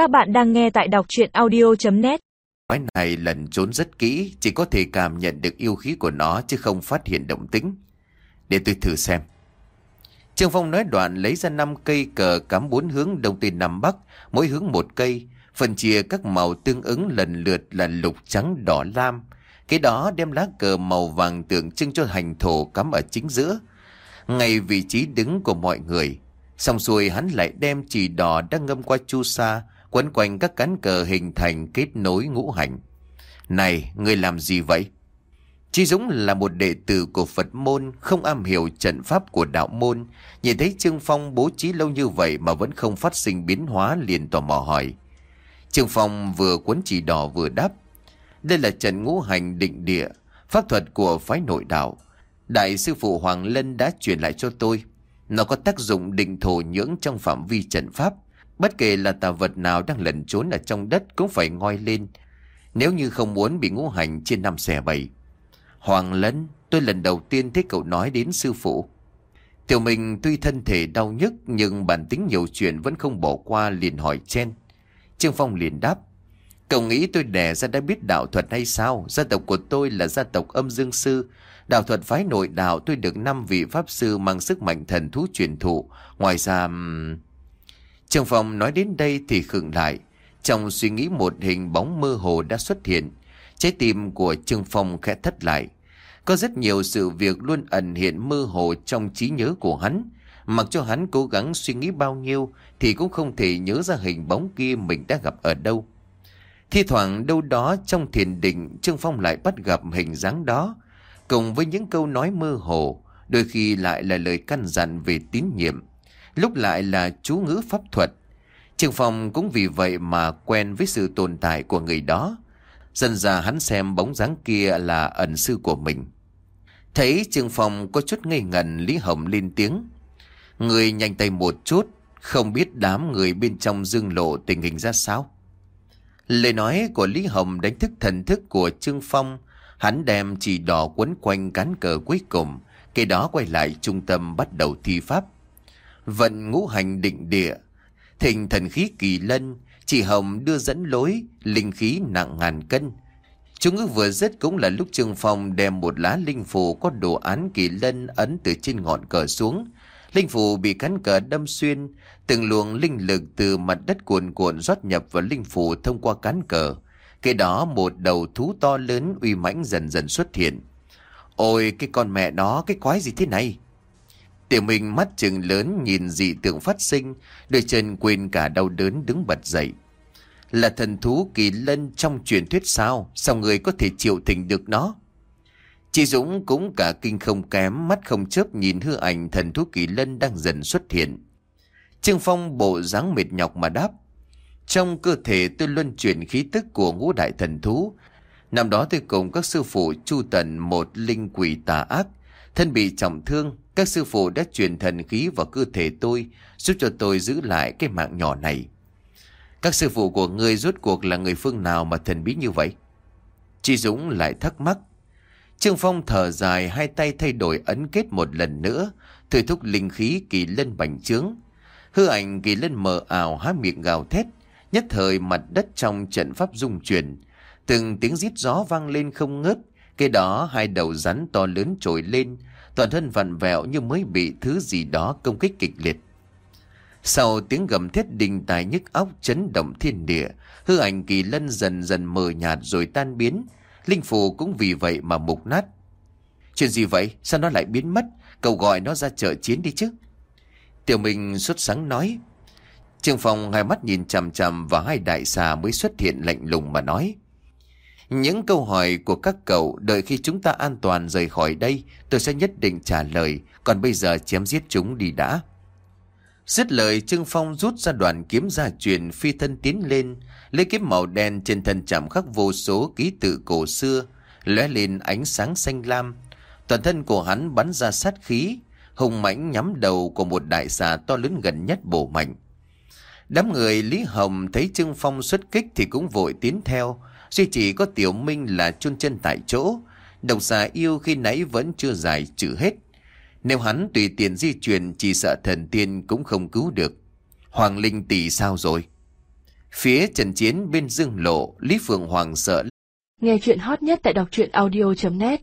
Các bạn đang nghe tại đọc chuyện audio.net Quái này lần trốn rất kỹ, chỉ có thể cảm nhận được yêu khí của nó chứ không phát hiện động tĩnh. Để tôi thử xem. Trương Phong nói đoạn lấy ra 5 cây cờ cắm bốn hướng đông tây nam bắc, mỗi hướng một cây, phân chia các màu tương ứng lần lượt là lục trắng đỏ lam. Cái đó đem lá cờ màu vàng tượng trưng cho hành thổ cắm ở chính giữa, ngay vị trí đứng của mọi người. Xong xuôi hắn lại đem chỉ đỏ đang ngâm qua chu sa, quấn quanh các cán cờ hình thành kết nối ngũ hành. Này, ngươi làm gì vậy? Chi Dũng là một đệ tử của Phật môn, không am hiểu trận pháp của đạo môn. Nhìn thấy Trương Phong bố trí lâu như vậy mà vẫn không phát sinh biến hóa liền tò mò hỏi. Trương Phong vừa cuốn chỉ đỏ vừa đáp. Đây là trận ngũ hành định địa, pháp thuật của phái nội đạo. Đại sư phụ Hoàng Lân đã truyền lại cho tôi. Nó có tác dụng định thổ nhưỡng trong phạm vi trận pháp. Bất kể là tà vật nào đang lẩn trốn ở trong đất cũng phải ngoi lên. Nếu như không muốn bị ngũ hành trên năm xẻ bảy. Hoàng lấn, tôi lần đầu tiên thấy cậu nói đến sư phụ. Tiểu mình tuy thân thể đau nhức, nhưng bản tính nhiều chuyện vẫn không bỏ qua, liền hỏi chen. Trương Phong liền đáp. Cậu nghĩ tôi đẻ ra đã biết đạo thuật hay sao? Gia tộc của tôi là gia tộc âm dương sư. Đạo thuật phái nội đạo, tôi được 5 vị pháp sư mang sức mạnh thần thú truyền thụ. Ngoài ra... Trương Phong nói đến đây thì khựng lại. Trong suy nghĩ một hình bóng mơ hồ đã xuất hiện. Trái tim của Trương Phong khẽ thất lại. Có rất nhiều sự việc luôn ẩn hiện mơ hồ trong trí nhớ của hắn. Mặc cho hắn cố gắng suy nghĩ bao nhiêu thì cũng không thể nhớ ra hình bóng kia mình đã gặp ở đâu. Thi thoảng đâu đó trong thiền định Trương Phong lại bắt gặp hình dáng đó Cùng với những câu nói mơ hồ, Đôi khi lại là lời căn dặn về tín nhiệm Lúc lại là chú ngữ pháp thuật Trương Phong cũng vì vậy mà quen với sự tồn tại của người đó Dần ra hắn xem bóng dáng kia là ẩn sư của mình Thấy Trương Phong có chút ngây ngẩn Lý Hồng lên tiếng Người nhanh tay một chút, Không biết đám người bên trong dương lộ tình hình ra sao Lời nói của Lý Hồng đánh thức thần thức của Trương Phong. Hắn đem chỉ đỏ quấn quanh cán cờ cuối cùng. kế đó quay lại trung tâm bắt đầu thi pháp. Vận ngũ hành định địa. thình thần khí kỳ lân. Chỉ Hồng đưa dẫn lối. Linh khí nặng ngàn cân. Chúng ước vừa dứt cũng là lúc Trương Phong đem một lá linh phù có đồ án kỳ lân ấn từ trên ngọn cờ xuống. Linh phù bị cán cờ đâm xuyên, từng luồng linh lực từ mặt đất cuồn cuộn rót nhập vào linh phù thông qua cán cờ. Kế đó một đầu thú to lớn uy mãnh dần dần xuất hiện. Ôi cái con mẹ đó cái quái gì thế này? Tiểu Minh mắt trừng lớn nhìn dị tượng phát sinh, đôi chân quên cả đau đớn đứng bật dậy. Là thần thú kỳ lân trong truyền thuyết sao? Sao người có thể chịu thỉnh được nó? Chị Dũng cũng cả kinh không kém, mắt không chớp nhìn hư ảnh thần thú kỳ lân đang dần xuất hiện. Trương Phong bộ dáng mệt nhọc mà đáp. Trong cơ thể tôi luân chuyển khí tức của ngũ đại thần thú. Năm đó tôi cùng các sư phụ chu tận một linh quỷ tà ác. Thân bị trọng thương, các sư phụ đã truyền thần khí vào cơ thể tôi, giúp cho tôi giữ lại cái mạng nhỏ này. Các sư phụ của ngươi rốt cuộc là người phương nào mà thần bí như vậy? Chị Dũng lại thắc mắc. Trương Phong thở dài hai tay thay đổi ấn kết một lần nữa, thời thúc linh khí kỳ lân bành trướng. Hư ảnh kỳ lân mờ ảo há miệng gào thét, nhất thời mặt đất trong trận pháp rung chuyển. Từng tiếng rít gió vang lên không ngớt, cái đó hai đầu rắn to lớn trồi lên, toàn thân vặn vẹo như mới bị thứ gì đó công kích kịch liệt. Sau tiếng gầm thét đình tài nhức óc chấn động thiên địa, hư ảnh kỳ lân dần dần mờ nhạt rồi tan biến, Linh phù cũng vì vậy mà mục nát. Chuyện gì vậy? Sao nó lại biến mất? Cậu gọi nó ra chợ chiến đi chứ. Tiểu Minh xuất sáng nói. Trương Phong hai mắt nhìn chằm chằm và hai đại xà mới xuất hiện lạnh lùng mà nói. Những câu hỏi của các cậu đợi khi chúng ta an toàn rời khỏi đây tôi sẽ nhất định trả lời còn bây giờ chém giết chúng đi đã. Dứt lời Trương Phong rút ra đoàn kiếm gia truyền phi thân tiến lên Lấy kiếm màu đen trên thân chạm khắc vô số ký tự cổ xưa, lóe lên ánh sáng xanh lam. Toàn thân của hắn bắn ra sát khí, hùng mãnh nhắm đầu của một đại xà to lớn gần nhất bổ mạnh. Đám người Lý Hồng thấy Trương Phong xuất kích thì cũng vội tiến theo, duy chỉ có Tiểu Minh là chôn chân tại chỗ. Độc giả yêu khi nãy vẫn chưa giải trừ hết. Nếu hắn tùy tiện di chuyển chỉ sợ thần tiên cũng không cứu được. Hoàng Linh tỷ sao rồi? Phía trần chiến bên dương lộ, Lý Phượng Hoàng sợ. Nghe chuyện hot nhất tại đọc truyện audio.net